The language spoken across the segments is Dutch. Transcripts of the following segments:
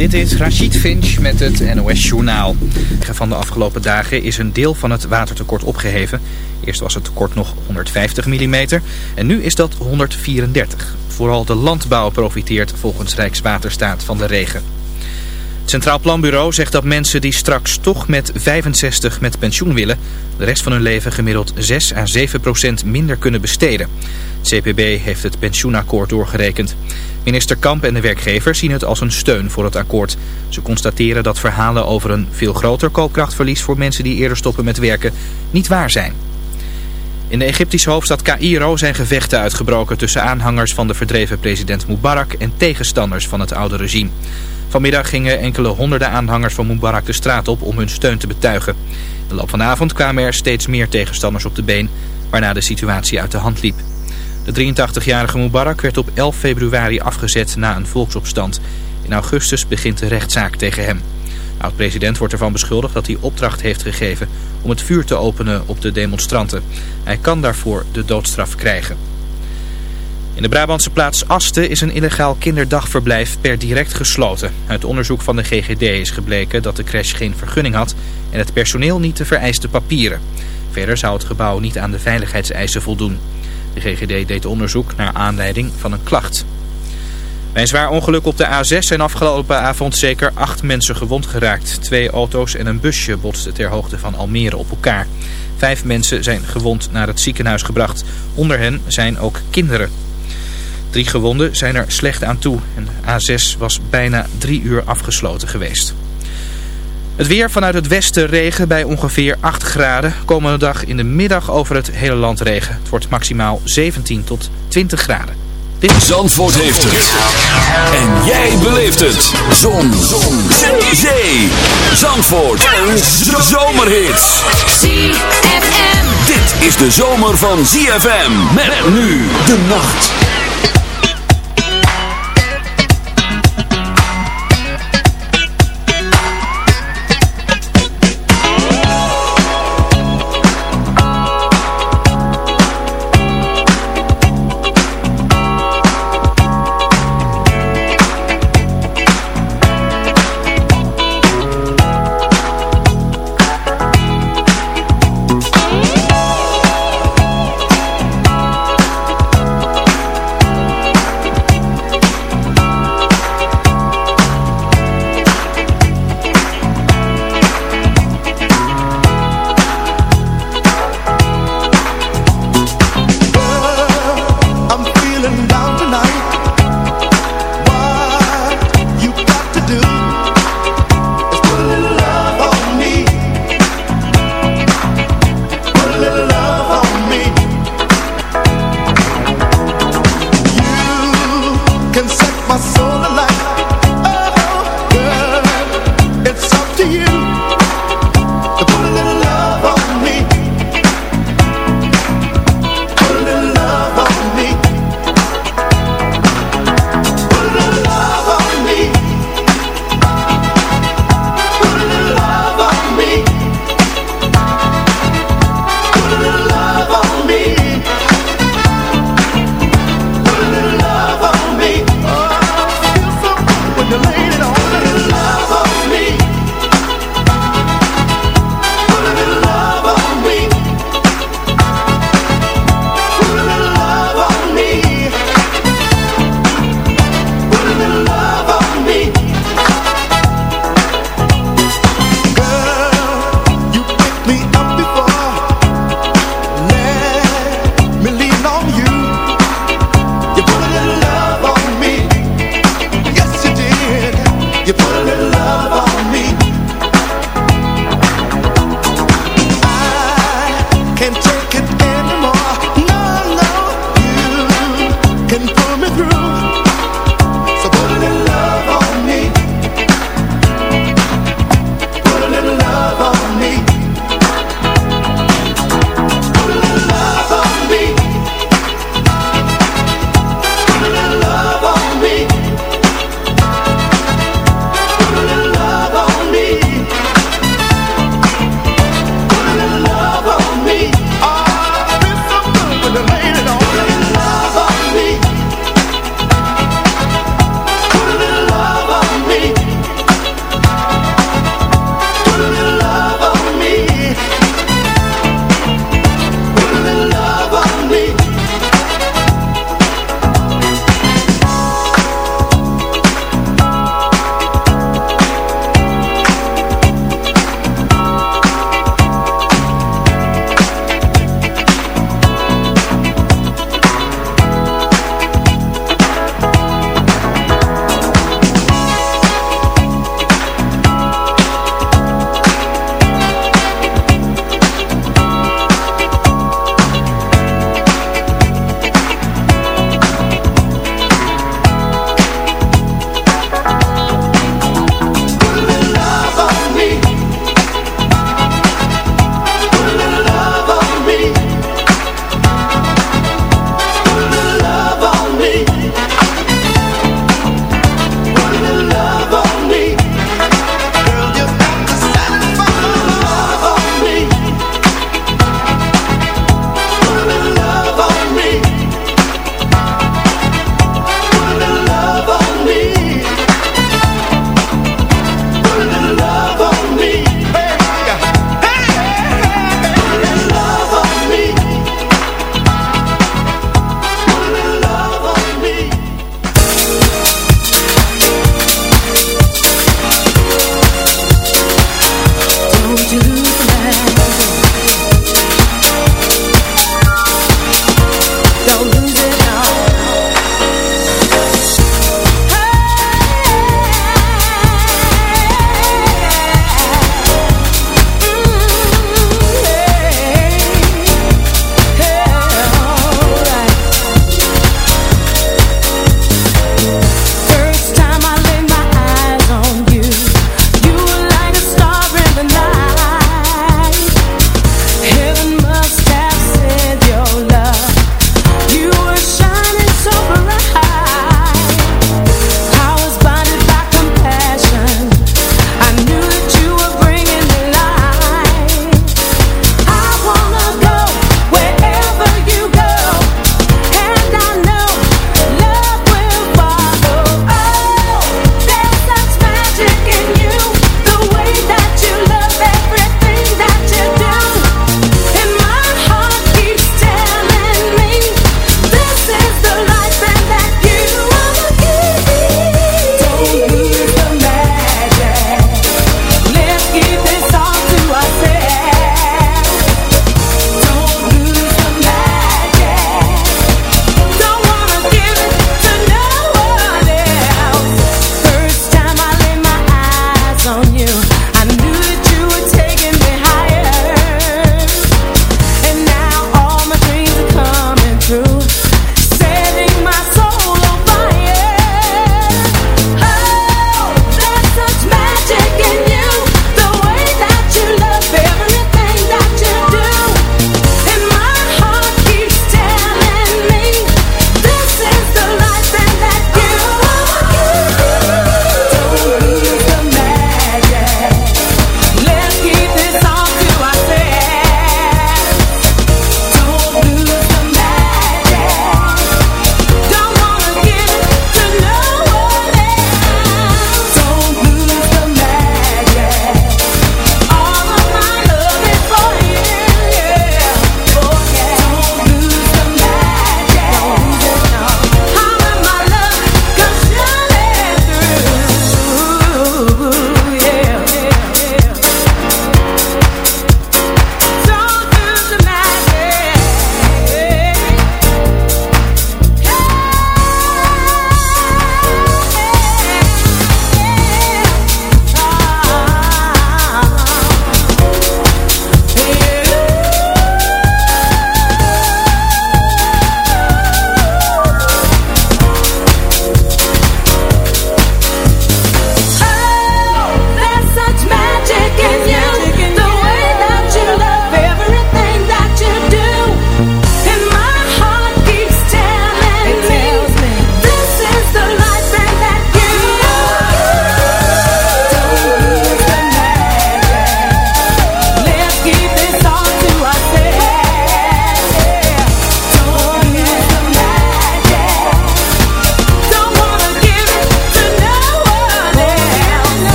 Dit is Rachid Finch met het NOS Journaal. Van de afgelopen dagen is een deel van het watertekort opgeheven. Eerst was het tekort nog 150 mm en nu is dat 134. Vooral de landbouw profiteert volgens Rijkswaterstaat van de regen. Het Centraal Planbureau zegt dat mensen die straks toch met 65 met pensioen willen... de rest van hun leven gemiddeld 6 à 7 procent minder kunnen besteden. CPB heeft het pensioenakkoord doorgerekend. Minister Kamp en de werkgevers zien het als een steun voor het akkoord. Ze constateren dat verhalen over een veel groter koopkrachtverlies voor mensen die eerder stoppen met werken niet waar zijn. In de Egyptische hoofdstad Cairo zijn gevechten uitgebroken tussen aanhangers van de verdreven president Mubarak en tegenstanders van het oude regime. Vanmiddag gingen enkele honderden aanhangers van Mubarak de straat op om hun steun te betuigen. In de loop van avond kwamen er steeds meer tegenstanders op de been, waarna de situatie uit de hand liep. De 83-jarige Mubarak werd op 11 februari afgezet na een volksopstand. In augustus begint de rechtszaak tegen hem. De oud-president wordt ervan beschuldigd dat hij opdracht heeft gegeven om het vuur te openen op de demonstranten. Hij kan daarvoor de doodstraf krijgen. In de Brabantse plaats Asten is een illegaal kinderdagverblijf per direct gesloten. Uit onderzoek van de GGD is gebleken dat de crash geen vergunning had en het personeel niet de vereiste papieren. Verder zou het gebouw niet aan de veiligheidseisen voldoen. De GGD deed onderzoek naar aanleiding van een klacht. Bij een zwaar ongeluk op de A6 zijn afgelopen avond zeker acht mensen gewond geraakt. Twee auto's en een busje botsten ter hoogte van Almere op elkaar. Vijf mensen zijn gewond naar het ziekenhuis gebracht. Onder hen zijn ook kinderen. Drie gewonden zijn er slecht aan toe en de A6 was bijna drie uur afgesloten geweest. Het weer vanuit het westen regen bij ongeveer 8 graden. Komende dag in de middag over het hele land regen. Het wordt maximaal 17 tot 20 graden. Dit... Zandvoort heeft het. En jij beleeft het. Zon. Zon. Zee. Zandvoort. Een zomerhit. ZFM. Dit is de zomer van ZFM. Met nu de nacht.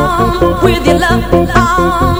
arm, with your love arm.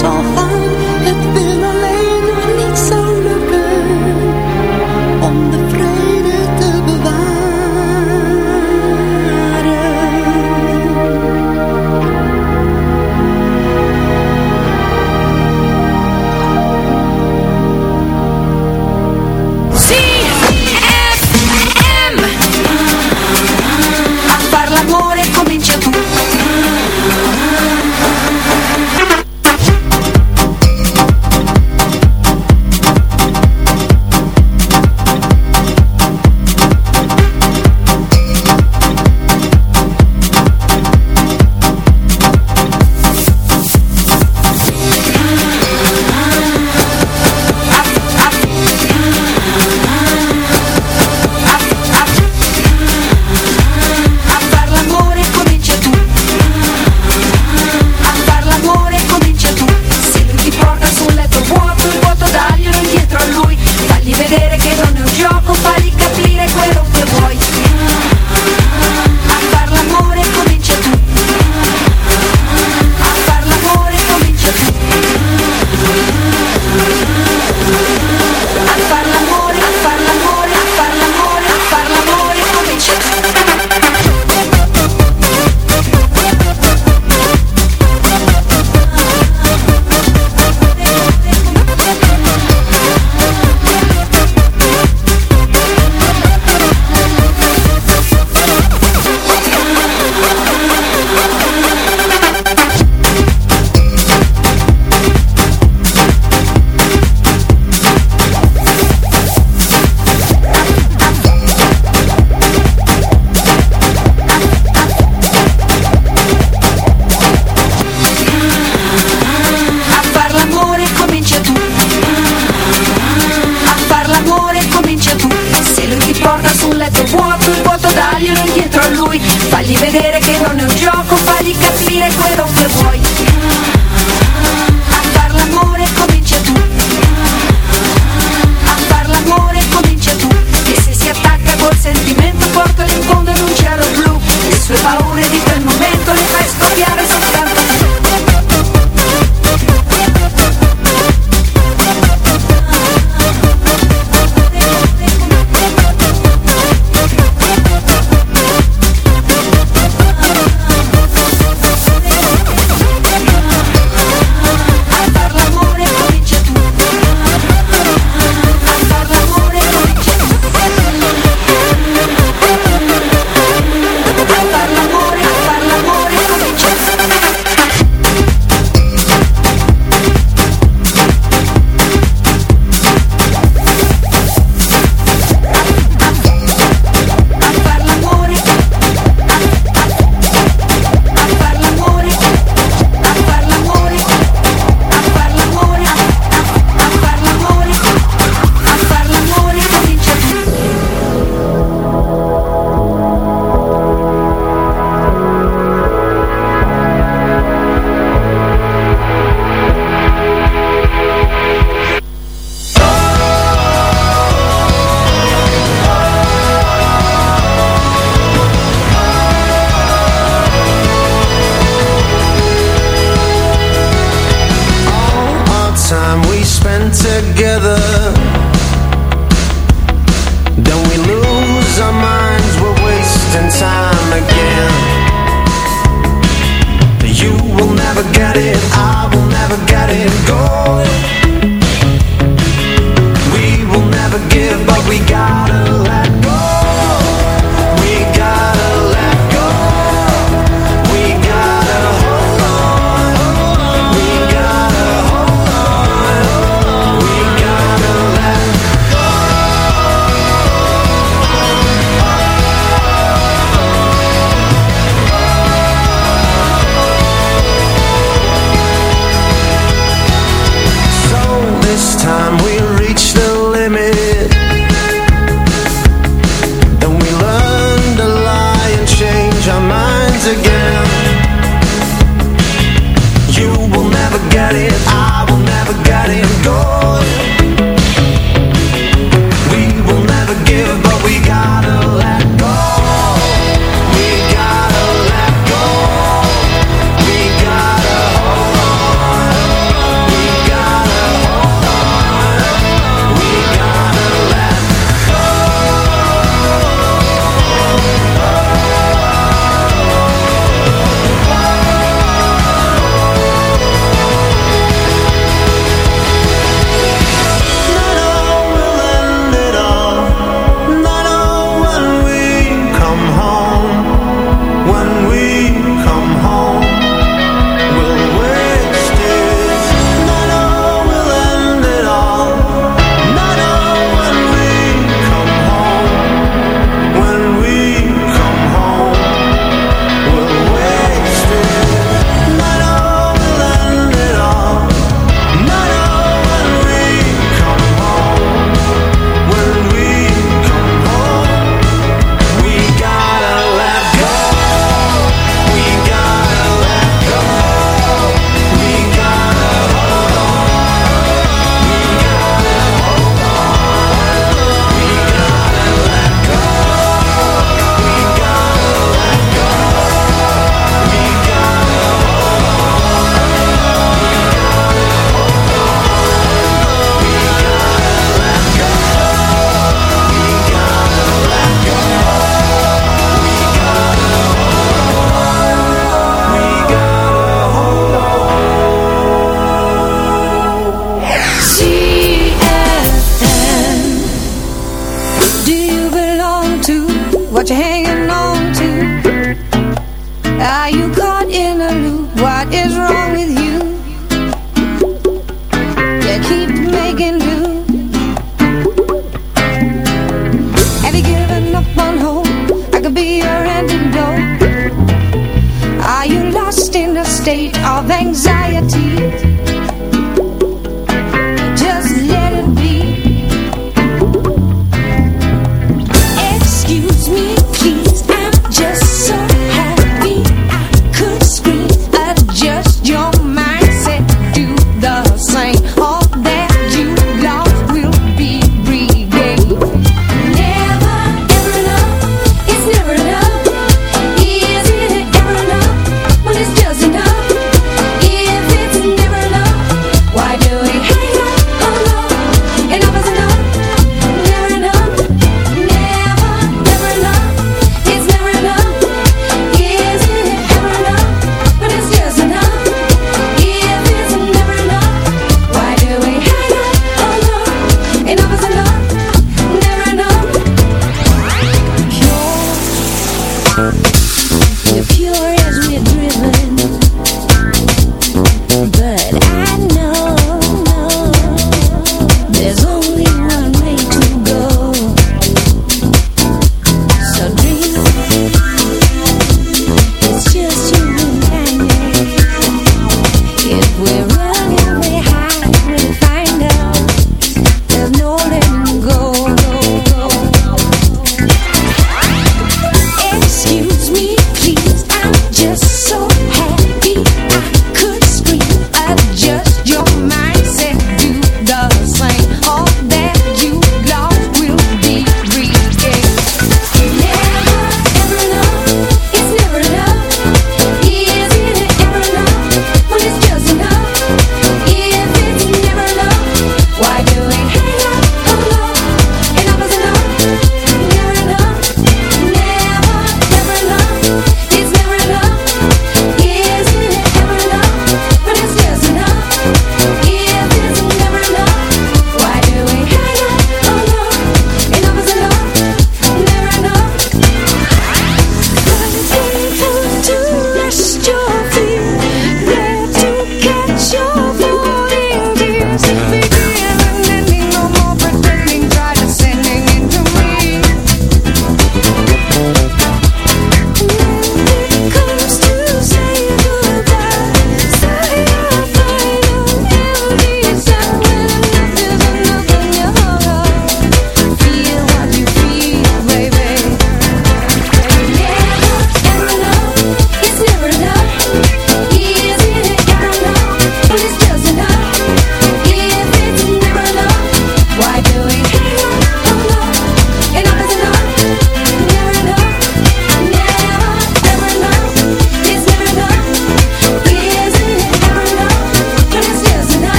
it's all